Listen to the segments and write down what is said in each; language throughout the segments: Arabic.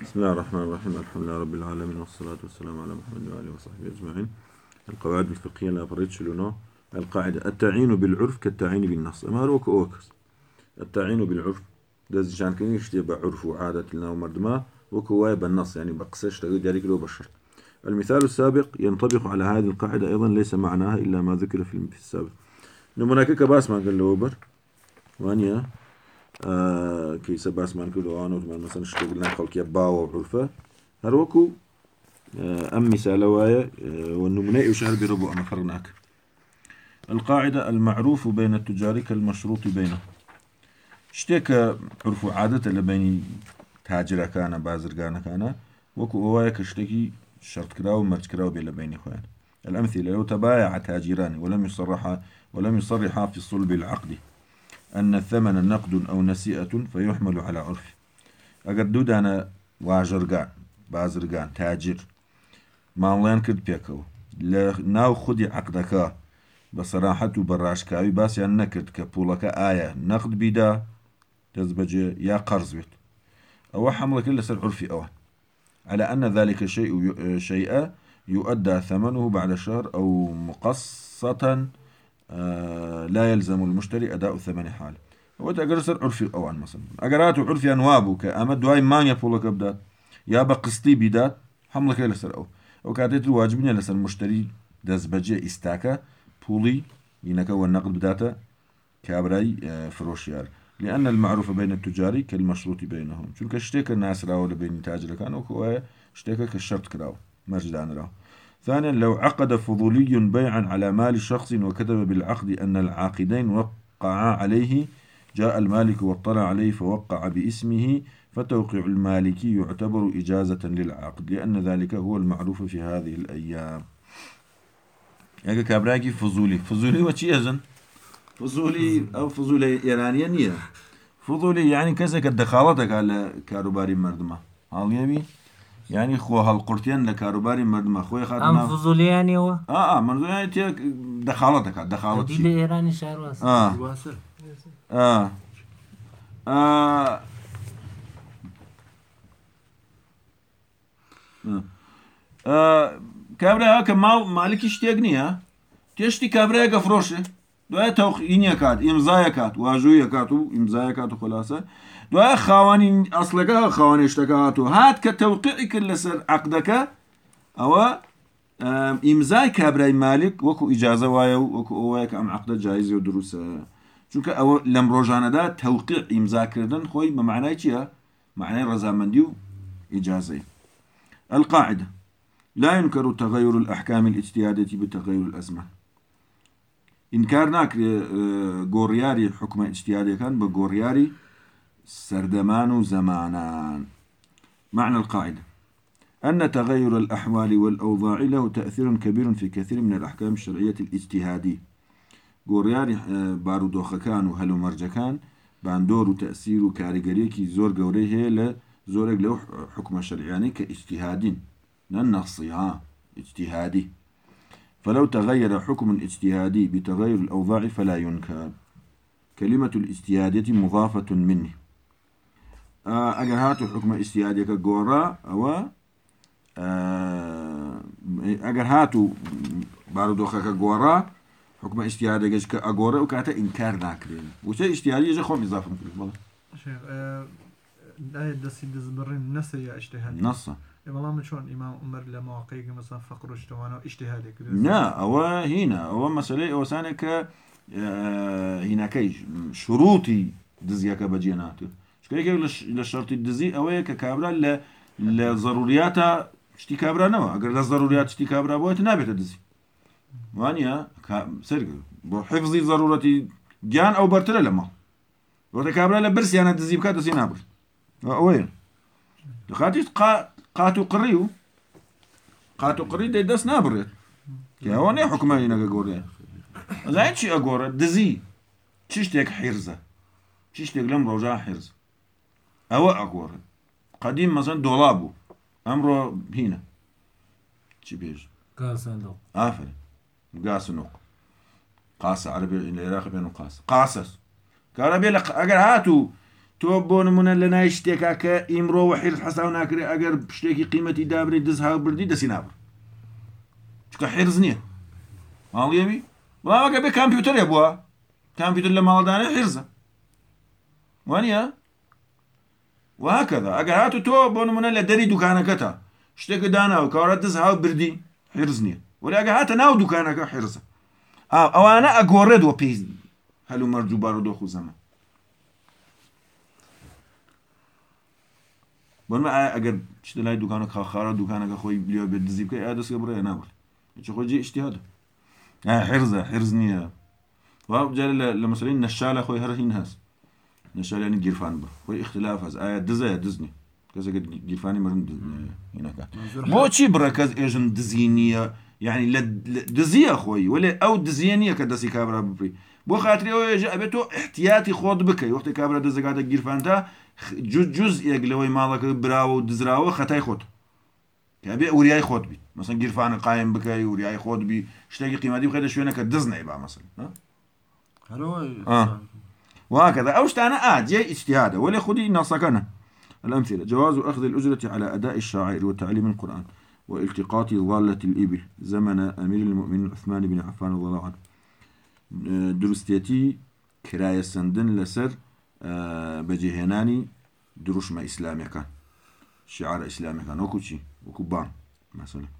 بسم الله الرحمن الرحيم. الحمد لله رب العالمين والصلاة والسلام على محمد وآله وصحبه أجمعين. القواعد الفقهية لا فريد شلونه القاعدة التعيين بالعرف كالتعيين بالنص. أما روك أوكس التعيين بالعرف. دز جان كان يشتي بعرف وعادة لنا ومردما وكواي بالنص يعني بقسش تقول ذلك لو بشر المثال السابق ينطبق على هذه القاعدة أيضا ليس معناها إلا ما ذكر في السابق. نموناك كباس ما قال له وأنيا. كيسە باسمان کردوانوتمان مەسن شتێک خەڵکیە باوە عرفە هەروەکو ئەم میسالە وایە والنمونة يشعر بربو أما فرناك القاعدة المعروف بين التجار كالمشروط بينه. شتێک عرف و عادەتە لە بینی تاجرەکانە بازرگانەکانە وەکو ئەوەیە کە شتێکی شرطكرا ومرجكرا بين بين إخوان الأمثلة لو تبايع تاجران ولم يصرح ولم يصرحا في صلب العقد. أن الثمن نقد أو نسيئة فيحمل على عرف. أقر دودانا واجرقان بازرقان تاجر. ماڵیان کرد پێکەوە. لە ناو خودی عقدەکە بە سەراحەت و بەڕاشکاوی باسییان نەکرد کە پوڵەکە ئایا نەخت بیدا دەست بەجێ یا قەرز بێت. ئەوە حملەکە لەسەر عرفی على أن ذلك شيء شيء يؤدى ثمنه بعد شهر أو آه، لا يلزم المشتري ئەدا ثمن حال. ئەوەت ئەگەر سەر عرفی ئەوان مەسن ئەگەرات و عرفیان وابوو کە ئەمە دوای مانگە پۆڵەکە بدات یا بە قستی بیدات هەمڵەکەی لەسەر ئەو ئەو کاتێت واجبینە لەسەر مشتری دەستبەجێ ئیستاکە پوڵی ینەکەەوە نەقل بداتە کابرای فرۆشیار لأن المعروف بين التجاري كالمشروط بينهم. چونکە شتێکە ناسراوە لە بینی تاجرەکان وکوواە شتێکە کە شەرت کراوە مەرجدان راوە ثانيا لو عقد فضولي بيعا على مال شخص وكتب بالعقد أن العاقدين وقعا عليه جاء المالك واطلع عليه فوقع باسمه فتوقع المالكي يعتبر إجازة للعقد لأن ذلك هو المعروف في هذه الأيام. يعني كابراكي فضولي. فضولي وشي أزن فضولي أو فضولي إيرانيا نية. فضولي يعني يبي يعني خو هالقرتين لكاروباري مردمة. خوي خاطر ینی خۆ هەڵقورتیان لە کاروباری مردمە. خۆی خ فزولیانەوە منزویان تێک دەخاڵە دەکات دەخاڵەت ئێرانی شار کابرا کە ماڵ مالکی شتێک نییە. تێشتی کابراەکە فرۆشە دوای تەوقینە کات ئیمزایە کات واژوویە کات و ئیمزایە کات و خلاصە. دوای خاوانی ئەسلەکە خاوانێشتەکات و هات کە تەوقعی کرد لەسەر عقدەکە ئەوە ئیمزای کابرای مالک وەکو ئیجاازە وایە و وەکو ئەوەیە کە ئەم عقدە جایزی و دروستە. چونکە ئەوە لەم ڕۆژانەدا تەوقع ئیمزاکردن خۆی بە معنای چییە؟ معنای ڕزامەندی و إجازة القاعدة. لا ينكر تغير الأحكام الاجتهادية بتغير الأزمان ئینکار ناکرێ گۆڕیاری حکومە ئیشتیادەکان بە گۆڕیاری سەردەمان و زەمانان. معنى القاعدة. أن تغير الأحوال والأوضاع له تأثير كبير في كثير من الأحكام الشرعية الاجتهادية. گۆڕیاری بارودۆخەکان و مەرجەکان باندۆر و تەسیر و کاریگەریەکی زۆر گەورەی هەیە لە زۆرێک لەو نە نەخصیها اجتهادي فلو تغير حكم الاجتهادي بتغير الأوضاع فلا ينكر. كلمة الاجتهادية مضافة منه. آه، أجر هاتو حكم اجتهادي كجورا أو آه، أجر هاتو بارو كجورا حكم اجتهادي كأجورا وكاتا إنكار ناكرين. وش اجتهادي يجي خوم إضافة مكرين شيخ لا يدسي دزبرين نسي يا اجتهادي نصا. بەڵام چۆن ئیمام عمر لە ماواقعی مەسان شتوانە ئیشتهادێک نا ئەوە هینە ئەوە مەسلەی ئەوسانێک کە هینەکەی شروعی دزیەکە بەجێ ناتێت شکێک لە شرتی دزی ئەوەیە کە کابرا لە لە ضروراتە شتی کابرانەوە ئەگەر لە ضرورات شتی کابرا بۆیت نابێتە دزی وانە سرگ بۆ حفزی ضرورەتی گیان ئەو بەرترە لە ماڵ بۆتە کابرا لە برسیانە دزی بکات دەسی نابرد ئەوەیە دخاتی قاتو قڕی قاتو قڕی دەی دەست نابڕێت ئەوە نێ حکومانی نەگە گۆڕێ ئەزای چی ئەگۆڕە دزی چی شتێک حیرزە چی شتێک لەم ڕۆژا حرز ئەوە ئەگۆڕێت قدیم مەزن دۆڵا بوو ئەمڕۆ هینە چی بێژ ئافر گاسنۆق قاسە عربی لە عێراق بێن و قاس تۆ بۆ نمونە لە نای شتێکا کە ئیمڕۆوە حیل حەساو ناکرێ ئەگەر شتێکی قیمەتی دابری دزها بردی دەسی نابڕ چکە حێرز نییە. ماڵیەمی وڵامەکە بێ کامپیوتەرێ بووە. کامپیوتر لە ماڵدانە حێرزە. وانە واکەدا ئەگەر هاتو تۆ بۆ نمونە لە دەری دوکانەکەتە شتێکە داناوە کارە دزها بردی حێرز نییە. وەلاگە هاتە ناو دوکانەکە حێرزە. ئەوانە ئەگۆڕێت وە پێی هەلو مەرج و بارودۆخ و زەمە خوزەمە بۆمە ئەگەر شتە لای دوکانە خاخارە دوکانەکە خۆی بلیۆ بێت دزی بکە یا دەستکە بڕێ ناوە چ خۆجی ئشتیهاتە حرزە حرز نییە. وابجار لە مەسلین نەشالە خۆی هەرهین هەست. نەشالانی گیرفان بە. خۆی اختلاف هەست. ئایا دزە دزنی کەسەکە گیرفانی مرن بۆچی بڕە کەس ئێژن دزی نییە. لە دزیە خۆی وەێ ئەو دزیە نییە کە دەستی کابرا بپی بۆ خااتری ئەوێژە ئەبێت تۆ احتیاتی خۆت بکەی وقتی کابرا دەزگاتە گیرفانتا جوز یەک لەوەی ماڵەکە براوە و دزراوە خەتای خۆت بێ وریای خۆت بی مەسن گیرفانە قایم بکەی وریای خۆت بی شتێکی قیمەتی بخێتە شوێنەکە دز نەی با مەسن وهكذا. أو شتانا آه جاي اجتهادا ولا خدي نصكنا الأمثلة جواز أخذ الأجرة على أداء الشاعر وتعليم القرآن. والتقاط ضالة الإبل زمن أمير المؤمنين عثمان بن عفان رضي الله عنه. دروستيتي كراية سندن لسر بەجێهێنانی دروشمە ئیسلامیەکان شعار ئیسلامیەکان وەکو چی وەکو بان مەسەلا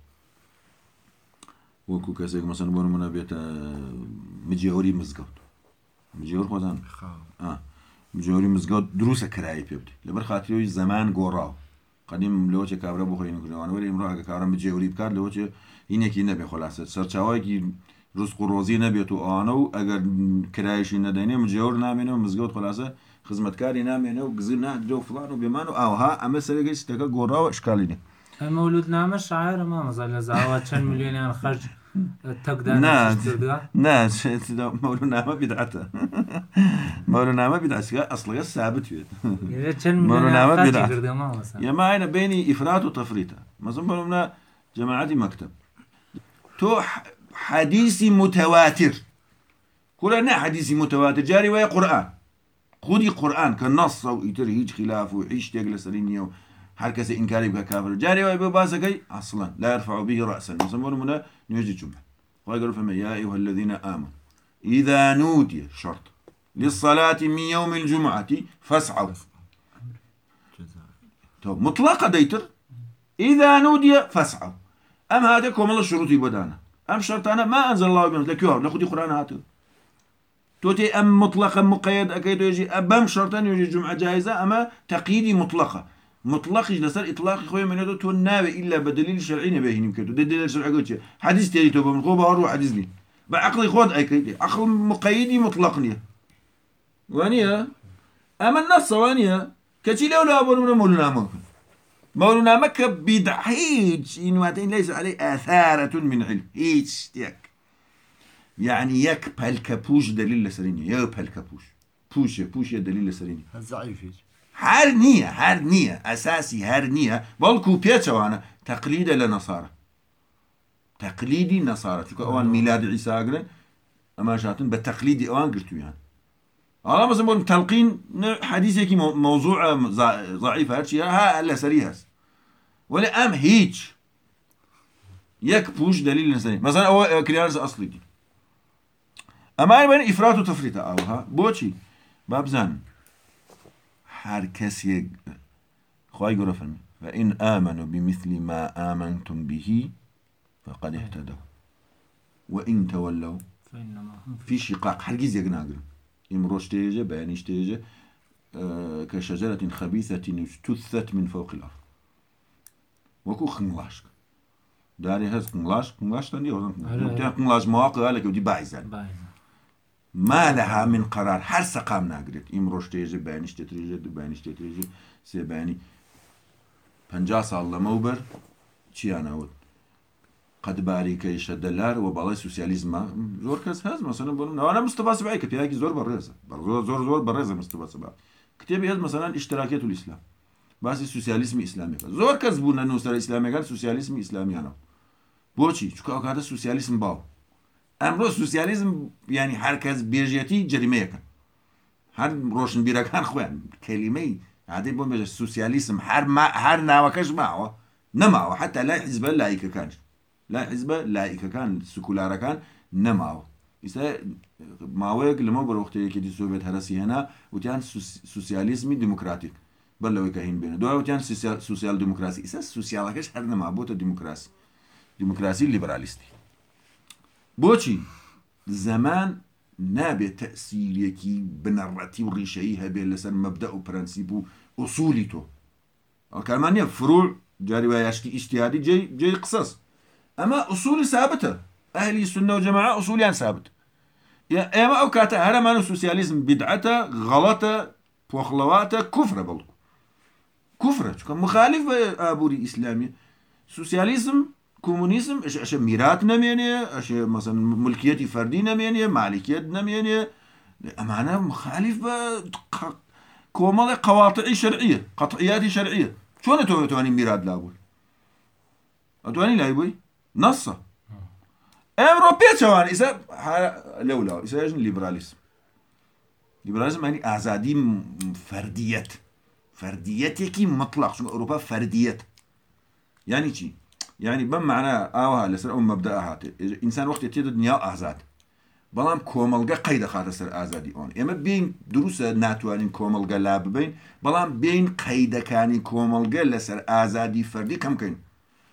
وەکو کەسێک مەسن بۆ منە بێتە مجێوەری مزگەوت مجێور خۆزان مجێوەری مزگەوت دروستە کرایی پێ بدی لەبەر خااتیەوەی زەمان گۆڕاو قدیم لەوچە کابرا بخۆین کردوانەوەری ئمڕاگە کارە مجێوری بکات لەوچە هینێکی نەبێ خلاصە سەرچاوایکی ڕست و ڕۆزی نەبێت و ئەوانە و ئەگەر کرایشی نەدەینێ مجێور نامێنەوە مزگەوت خلاصە خزمەتکاری نامێنە و گزر نادرێ و فلان و بێمان و ئاها ئەمە سەرگەی شتەکە گۆڕاوە شکالینێ مەولود نامە شاعرە مامەزا لە زاوا چەند میلیۆنیان خەرج تەکدا مەولونامە بدعتە مەولونامە بدعسیگە ئەسڵگە سابت وێت یەماینە بینی ئیفرات و تەفریتە مەزم بەمە جەماعەتی مەکتب تۆ حدیثی متواتر كلنا نه حدیثی متواتر. جاری وای قورآن خودی قورآن کە نەس و ئیتر هیچ خلاف و هیچ شتێک لەسەری نییە و هەر کەسی ئینکاری بکە کافر. جاری وای بە باسەکەی ئەسڵەن لا يرفع به رأسا. مثلا منە نوێژی جمعة. وقالوا فما يا أيها الذين آمنوا إذا نودي شرط للصلاة من يوم الجمعة فاسعوا. مطلقة ديتر إذا نودي فاسعوا. أم هذا كومل الشروط بدانا أم شرطانا ما أنزل الله بهم لكيوه لخدي قرآن هاتو. توتي أم مطلقة مقيد أكيد يجي أبام شرطان يجي جمعة جائزة أما تقييدي مطلقة. مطلق لسر إطلاق خوي من يدو تو ناوي إلا بدليل شرعي نبيه نمكتو دليل شرعي قلت حديث تيجي تو من خوبة أروح حديث لي. بعقلي خود أي كيدي عقل مقيدي مطلقني. وانيا أما النص وانيا كتي لو لا أبو من مولنا ممكن. مولنا مكة بدع. هيج إن ليس عليه آثارة من علم. هيج تيك يعني يك بالكابوش دليل لسريني. يا بالكابوش بوش بوش دليل لسريني. ضعيف هر نية هر نية أساسي هر نية بلكو بيتشوانا تقليد لنصارى تقليدي نصارى. تلك أوان ميلاد عيسى أقرن أما شاتن بتقليدي أوان قلتو يعني الله مثلا بقول تلقين حديث هيك موضوع ضعيف هرشي ها هلا سريهاس ولا أم هيج يك بوش دليل لسريني مثلا أو كريارز أصلي دي ئەمان بن ئیفرات و تەفریتە ئاوها بۆچی بابزان هەر کەسێک خی گەورەفن فإن آمنوا بمثل ما آمنتم به فقد اهتدوا. وإن تولوا في شقاق. هرگیز یەک ناگرن ئیمڕۆ شتێژە بەیانی شتێژە كشجرة خبيثة اجتثت من فوق الأرض. وەکو خنگڵاش داری هەست قنگڵاش قنگڵاشتان قنگڵاش مواقع لەکە دی بایزان ما لها من قرار هەر سەقام ناگرێت ئیم ڕۆشتێژە بانیشتێتریژە دو بانیشتێتریژە سێبانی پ ساڵ لەمەوبەر چیانەوت قەتباریکەیشە دەلار و بەڵی سوسیالیزمە زۆر کەس هەز مەسەن بۆ ناوانە مستبا سبای کە پیاکی زۆر بەڕێزە زۆر زۆر بەڕێزە مستبا سبا کتێبی هەز مەسەن ئیشتراکێت و ئیسلام باسی سوسیالیسمی ئیسلامیەکە زۆر کەس بوون نووسەر ئیسلامیەکان سوسیالیسمی ئیسلامیانەوە بۆچی چکە ئەوکاتە سوسیالیسم باو ئەمڕۆ سوسیالیزم ینی هەرکەس بێژەتی جریمەیەکەن هەر ڕۆشنبیرەکان خۆیان کەلیمەی عادی بۆ بێژە سوسیالیسم هەر ناوەکەش ماوە نەماوە. حتا لای حیزبە لایکەکان. لای حیزبە لایکەکان سکولارەکان نەماوە. ئیستا ماوەیەک لەمە بەرەوەختەیەکی سوێت هەرسی هێنا وتیان سوس- سوسیالیزمی دموکراتیک بەر لەوەی کە هین بێنە دوای وتیان سوسیا- سوسیال دموکراسی ئیستا سوسیالەکەش هەر نەما بۆتە دموکراسی دموکراسی لیبرالیستی. بۆچی؟ زەمان نابێت تەسیرێکی بنەڕەتی و ڕیشەی هەبێت لەسەر مەبدە و پرەنسیب و ئوسولی تۆ. ئەکارمان نیە فروع جاری وایشتی ئیشتیادی جێی قسەس. ئەمە ئوسولی سابتە ئەهلی سنە و جەماعە ئوسولیان سابت ئێمە ئەو کاتە هەرەمان و سوسیالیزم بدعەتە غەڵەتە پۆخڵەواتە کوفرە بەڵکو. کوفرە چکە مخالف بە ئابووری ئیسلامی. سوسیالیزم کۆمونیزم ئەش ئەشە میرات نەمێنێ ئەشێ مەسن ملکیەتی فەردی نەمێنێ مالیکیت نەمێنێ ئەمانە مخالف بە ق- کۆمەڵی قواتعی شەرعیە قەتعیاتی شەرعیە چۆنە تۆ توانی میرات لابووی ئەتوانی لای بووی نەسە ئەمڕۆ پێچەوان ئیسا لەولا ئیساژن لیبرالیسم. لیبرالیزم ینی ئازادی م- فەردیەت فەردیەتێکی مطلق چون ئەوروپا فەردیەت یعنی چی؟ یعنی بەم معنا ئاوا لەسەر ئەو مەبدا هاتێ ئینسان وەختی تێدە دنیا ئازاد بەڵام کۆمەلگە قەی دەخاتە سەر ئازادی ئەوان ئێمە بین دروستە ناتوانین کۆمەلگە لا ببین بەڵام بین قەیدەکانی کۆمەلگە لەسەر ئازادی فەردی کەمکەین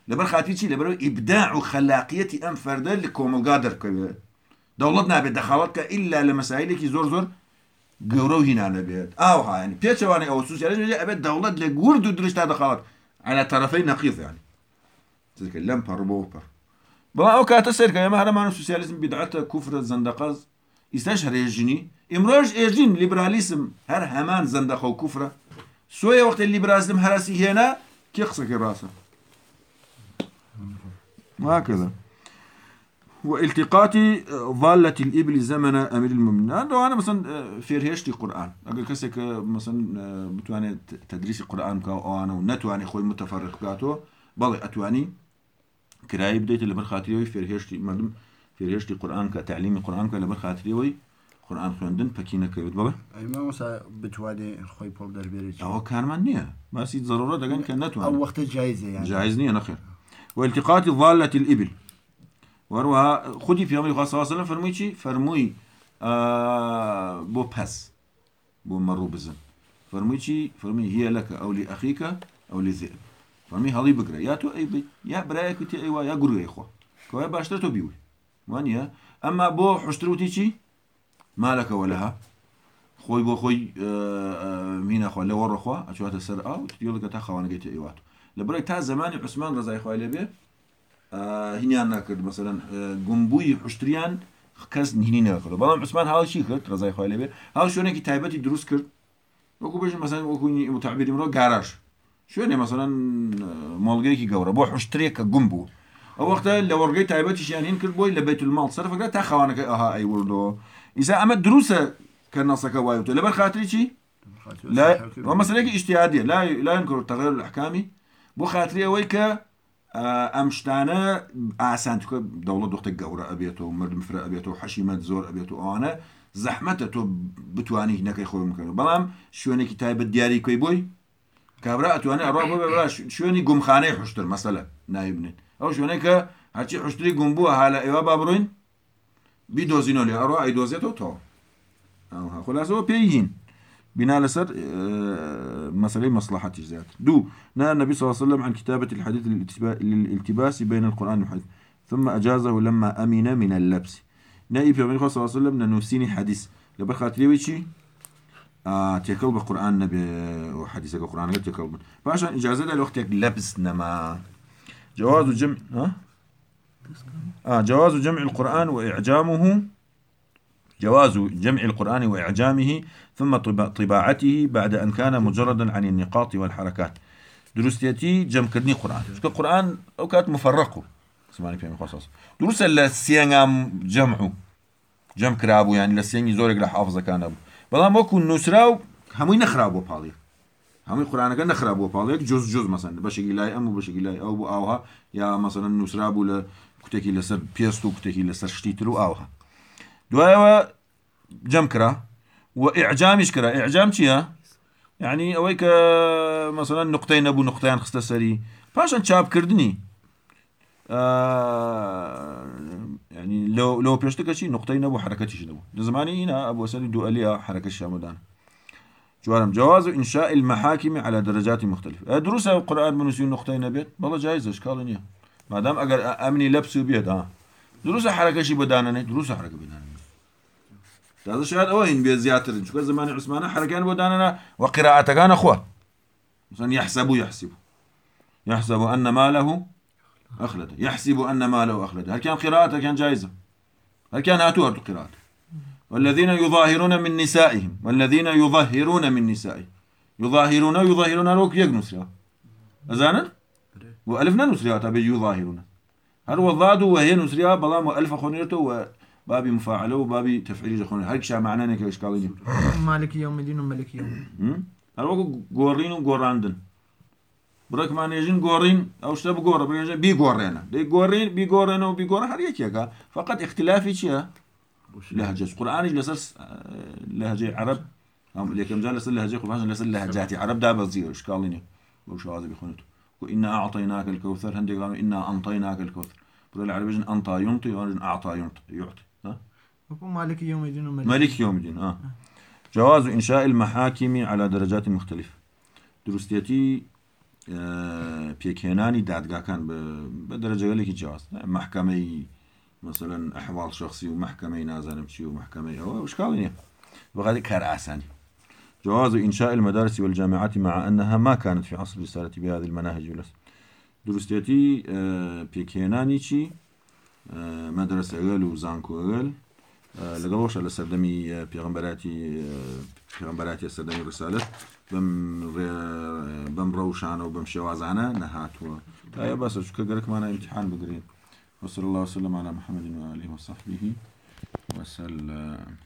لەبەر خاتی چی لەبەر ئیبداع و خەلاقیەتی ئەم فەردە لە کۆمەلگا دەرکەوێت دەوڵەت نابێت دەخاڵەت کە ئللا لە مەسایلێکی زۆر زۆر گەورە و هینانە بێت ئاوهانی پێچەوانی ئەوە سوسیالیزم ئەبێت دەوڵەت لە گورد و درشتا دەخاڵەت على يعني. تذكر لم بر بلا أو كاتا سيركا يا مهر ما سوسياليزم بدعته كفر زندقاز يستشهر يجني امروج ايجين ليبراليزم هر همان زندقة وكفره سوية وقت الليبراليزم هرسي هنا كيقصك راسه وهكذا والتقاط ضالة الإبل زمن أمير المؤمنين. أنا مثلا فيرهشتي قرآن. أقول كسك مثلا بتواني تدريس القرآن كا أو أنا ونتواني خوي متفرق كاتو. بلي أتواني كراي بديت اللي برخاتري فيرهشتي مردم فيرهشتي قرآن كتعليمي قرآن كا اللي برخاتري قرآن خوندن بكينا كيوت بلي ئەیمە وسا بتوانێ خۆی پۆل دەربێت أو كان من نية بس ضرورة دقن كان ئەو نتواني وەختە یان جائز نية نخير والتقاط ضالة الإبل. وروها خدي في أمر صلى الله عليه وسلم فرموي شي فرموي آه بو بس بو مرو بزن. فرموي شي فرموي هي لك أو لأخيك أو لذئب فەرمی هەڵی بگرە. یا تۆ ئەی بیت یا برایەکی تێ ئەیوا یا گوروی خۆ. کەوای باشتر تۆ بیوی. وانە ئەمما بۆ حشتروتی چی؟ مالەکەەوە لەها. خۆی بۆ خۆی مینەخوا لەوە ڕخوا ئەچواتە سەر ئاو تیڵەکە تا خاوانەکەی ئێوات لە برای تا زمانی عوسمان ڕزایخوای لەبێ هینیان ناکرد. مثلەن گمبووی حشتیان کەس نینی نەکرد. بەڵام عوسمان هاڵشی کرد؟ ڕزایخوای لەبێ هاو شوێنێکی تایبەتی دروست کرد. وەکو بژ مەسەن وەکوی متعبیری مرۆ گاراش شوێنێ مەسەرەن مۆڵگەیەکی گەورە بۆ حشترێک کە گوم بوو ئەو وەختە لە وەرگەی تایبەتیشیان هین کرد بۆی لە بیت الماڵ سەرفەکە تا خاوانەکە ئەها ئەی وردۆ ئیسا ئەمە دروسە کە نەسەکە وایوتە لەبەر خااتری چی؟ لا. ومسألة اجتهادية لا لا ينكر التغير الأحكامي. بو خاطري أوي ك ئەم شتانە ئاسان تکە دەوڵە دۆختە گەورە ئەبێتەوە مرد مفرە ئەبێتەوە حەشیمەت زۆر ئەبێتەوە ئەوانە زەحمەتە تۆ بتانی نەکەی خۆی بکەن بەڵام شوێنێکی تایبەت دیاری کوی بۆی کابرا ئەتوانێت ئەڕ بە شوێنی گومخانەی حشتر مەسەلە نایبنێت ئەو شوێنێک کە هەرچی حشتری گوم بووە هالە ئێوە با بڕۆین بیدۆزینۆ لێ ئەڕۆ ئەیدۆزێتەوە تۆ خلاصەوە پێیین بناء لسر آه، مسألة مصلحة ذات دو نهى النبي صلى الله عليه وسلم عن كتابة الحديث للالتبا- للالتباس بين القرآن والحديث. ثم أجازه لما أمن من اللبس. نائب في صلى الله عليه وسلم ننوسيني حديث. لبر خاطري آه تيكل بقرآن نبي وحديثك القرآن غير تيكل بن فعشان إجازة الوقت لبس نما. جواز ها؟ آه جواز جمع القرآن وإعجامه. جواز جمع القرآن وإعجامه ثم طبا- طباعته بعد أن كان مجردا عن النقاط والحركات. دروستيتي جمع كردني قرآن. القرآن أو كانت مفرقه. سمعني في خصوص دروس السيانام جمعه. جمع كرابو يعني لسياني زورك لحافظة كان أبو. بەڵام وەکو نووسرا و هەمووی نەخرا بۆ پاڵی. هەمووی قورانەکە نەخرا بۆ پاڵێک جز جز مەسند بەشێکی لای ئەم و بەشێکی لای ئەو بۆ ئاها یا مەسەن نووسرا بوو لە کوتێکی لەسەر پێست و کوتێکی لەسەر شتی تر و ئاها دوایەوە جەم کرا و ئعجامیش کرا. ئعجام چییە؟ یعنی ئەوەی کە مەسەن نقطەی نەبوو نقطیان خستە سەری. پاشان چاپکردنی. يعني لو لو پێشتەکە چی نقطەی نەبوو حرەکەتیش نەبوو زمانی ئینە ئەبوو سەری دوئەلیە حرەکە شامدان جوارم جواز إنشاء المحاكم على درجات مختلفة. دروس القرآن من يسوي نقطة نبيت والله جايز إشكال نية ما دام أجر أمني لبسوا بيت آه. دروس حركة شي بدانا دروس حركة بدانا هذا شاهد أوين بزياتر شو زمان عثمان؟ حركان بدانا وقراءة كان أخوة. مثلا يحسب يحسب يحسب أن ماله أخلد يحسب أن ماله أخلد هل كان قراءته؟ كان جائزة. هل كان أتوها القراءة؟ والذين يظاهرون من نسائهم والذين يظهرون من نسائهم. يظاهرون يظاهرون روك يجنس يا أزانا؟ وألفنا نسريا تبي يظاهرون. هل وضاد وهي نسريا بلا مؤلف خونيته وبابي مفاعله وبابي تفعيل خونيته. هل شا معناه نك إشكالية؟ مالك يوم الدين وملك يوم. هل وقت قورين وقوراندن؟ نيجين قورين أو شتى بقورة بيجي بيقورينا دي قورين بيقورينا وبيقورا هر يكيا فقط اختلافي شيء لهجة قرآن لسر لهجة عرب. هم اللي كم جال لسر لهجة قرآن لسر لهجات عرب دا بزير إشكاليني وش هذا بيخونته وإنا أعطيناك الكوثر هندي قالوا إنا أنطيناك الكوثر. بدل العربي جن أنطى ينطي وجن أعطى ينطي يعطي. ها؟ مالك يوم الدين ملك يوم الدين آه جواز إنشاء المحاكم على درجات مختلفة. دروستيتي پێکهێنانی دادگاکان بە دەرەجەوەلێکی جاست. محکەمەی مثلا احوال شخصی و محکەمەی نازانم چی و محکەمەی ئەوە شکاڵ نیە بغادي کر آساني جواز انشاء المدارس والجامعات مع انها ما كانت في عصر به بهذه المناهج والأسس درستيتي بيكيناني مدرسه مدرسة أغل وزانكو أغل آه لقلوش على سردمي آه بيغمبراتي آه بيغمبراتي سردمي رسالة بم بم روشانة وبم شوازانة نهات و. لا بس شو كقولك معنا امتحان بقرين وصلى الله وسلم على محمد وآله وصحبه. وسلم.